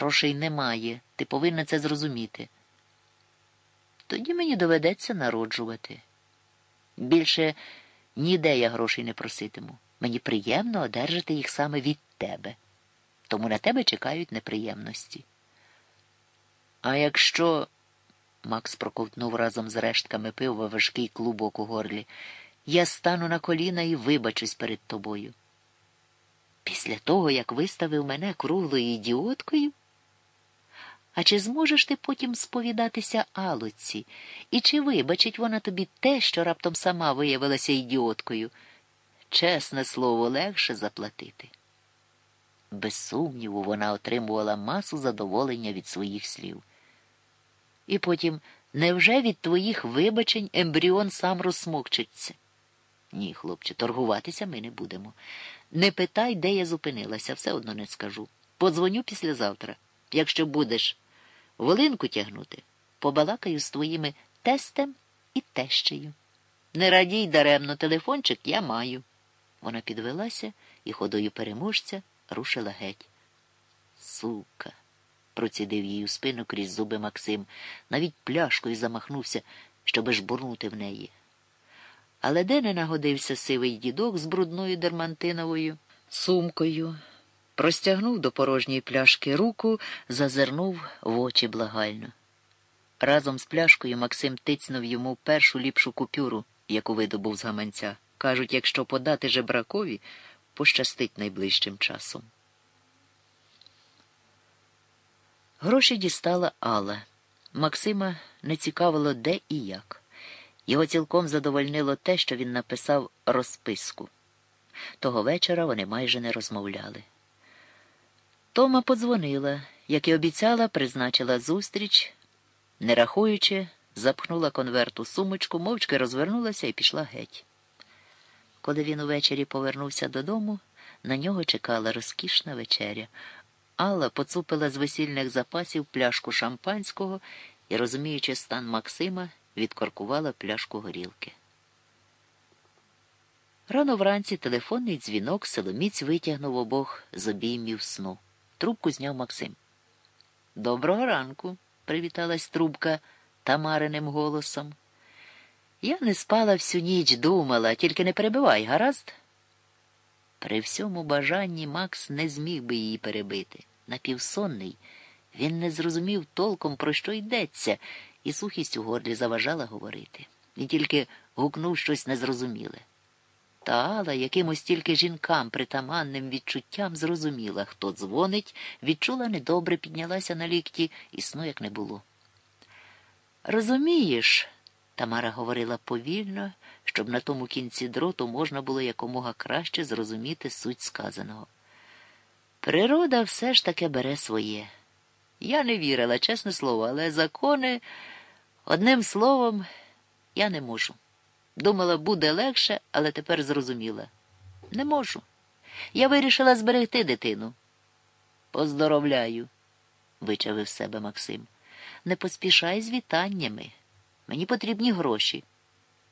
Грошей немає, ти повинна це зрозуміти. Тоді мені доведеться народжувати. Більше ніде я грошей не проситиму. Мені приємно одержати їх саме від тебе. Тому на тебе чекають неприємності. А якщо. Макс проковтнув разом з рештками пива важкий клубок у горлі. Я стану на коліна і вибачусь перед тобою. Після того, як виставив мене круглою ідіоткою? А чи зможеш ти потім сповідатися Алоці? І чи вибачить вона тобі те, що раптом сама виявилася ідіоткою? Чесне слово, легше заплатити. Без сумніву, вона отримувала масу задоволення від своїх слів. І потім, невже від твоїх вибачень ембріон сам розсмокчиться? Ні, хлопче, торгуватися ми не будемо. Не питай, де я зупинилася, все одно не скажу. Подзвоню післязавтра. Якщо будеш волинку тягнути, побалакаю з твоїми тестем і тещею. Не радій даремно, телефончик я маю. Вона підвелася і ходою переможця рушила геть. Сука, процідив їй у спину крізь зуби Максим, навіть пляшкою замахнувся, щоби жбурнути в неї. Але де не нагодився сивий дідок з брудною дермантиновою сумкою, простягнув до порожньої пляшки руку, зазирнув в очі благально. Разом з пляшкою Максим тицнув йому першу ліпшу купюру, яку видобув з гаманця. Кажуть, якщо подати жебракові, пощастить найближчим часом. Гроші дістала Алла. Максима не цікавило, де і як. Його цілком задовольнило те, що він написав розписку. Того вечора вони майже не розмовляли. Тома подзвонила, як і обіцяла, призначила зустріч, не рахуючи, запхнула конверт у сумочку, мовчки розвернулася і пішла геть. Коли він увечері повернувся додому, на нього чекала розкішна вечеря. Алла поцупила з весільних запасів пляшку шампанського і, розуміючи стан Максима, відкоркувала пляшку горілки. Рано вранці телефонний дзвінок Соломіць витягнув обох з обіймів сну. Трубку зняв Максим. Доброго ранку, привіталась трубка Тамариним голосом. Я не спала всю ніч, думала, тільки не перебивай, гаразд? При всьому бажанні Макс не зміг би її перебити. Напівсонний, він не зрозумів толком, про що йдеться, і сухість у горлі заважала говорити. Він тільки гукнув щось незрозуміле. Та Алла якимось тільки жінкам притаманним відчуттям зрозуміла, хто дзвонить, відчула недобре, піднялася на лікті, і сну як не було. Розумієш, Тамара говорила повільно, щоб на тому кінці дроту можна було якомога краще зрозуміти суть сказаного. Природа все ж таки бере своє. Я не вірила, чесне слово, але закони, одним словом, я не можу. Думала, буде легше, але тепер зрозуміла. Не можу. Я вирішила зберегти дитину. Поздоровляю, вичавив себе Максим. Не поспішай з вітаннями. Мені потрібні гроші.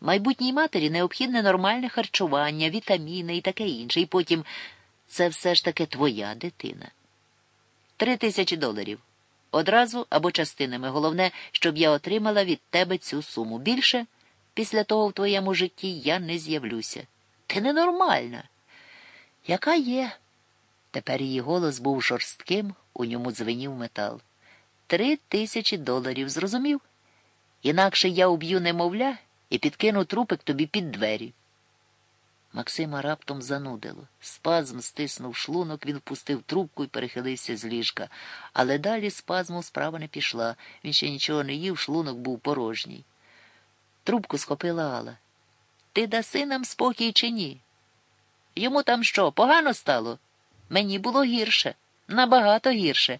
Майбутній матері необхідне нормальне харчування, вітаміни і таке інше. І потім це все ж таки твоя дитина. Три тисячі доларів. Одразу або частинами. Головне, щоб я отримала від тебе цю суму. Більше після того в твоєму житті я не з'явлюся. Ти ненормальна. Яка є? Тепер її голос був жорстким, у ньому дзвенів метал. Три тисячі доларів, зрозумів? Інакше я уб'ю немовля і підкину трупик тобі під двері. Максима раптом занудило. Спазм стиснув шлунок, він впустив трубку і перехилився з ліжка. Але далі спазму справа не пішла. Він ще нічого не їв, шлунок був порожній. Трубку схопила Алла. Ти даси нам спокій чи ні? Йому там що, погано стало? Мені було гірше, набагато гірше.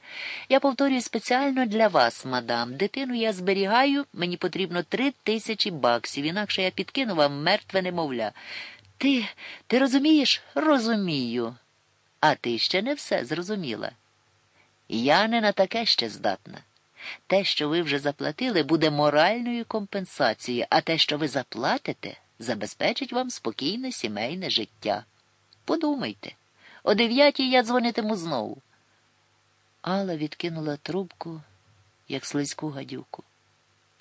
Я повторюю спеціально для вас, мадам. Дитину я зберігаю, мені потрібно три тисячі баксів, інакше я підкину вам мертве немовля. Ти ти розумієш? Розумію. А ти ще не все зрозуміла. Я не на таке ще здатна. Те, що ви вже заплатили, буде моральною компенсацією, а те, що ви заплатите, забезпечить вам спокійне сімейне життя. Подумайте, о дев'ятій я дзвонитиму знову. Алла відкинула трубку, як слизьку гадюку.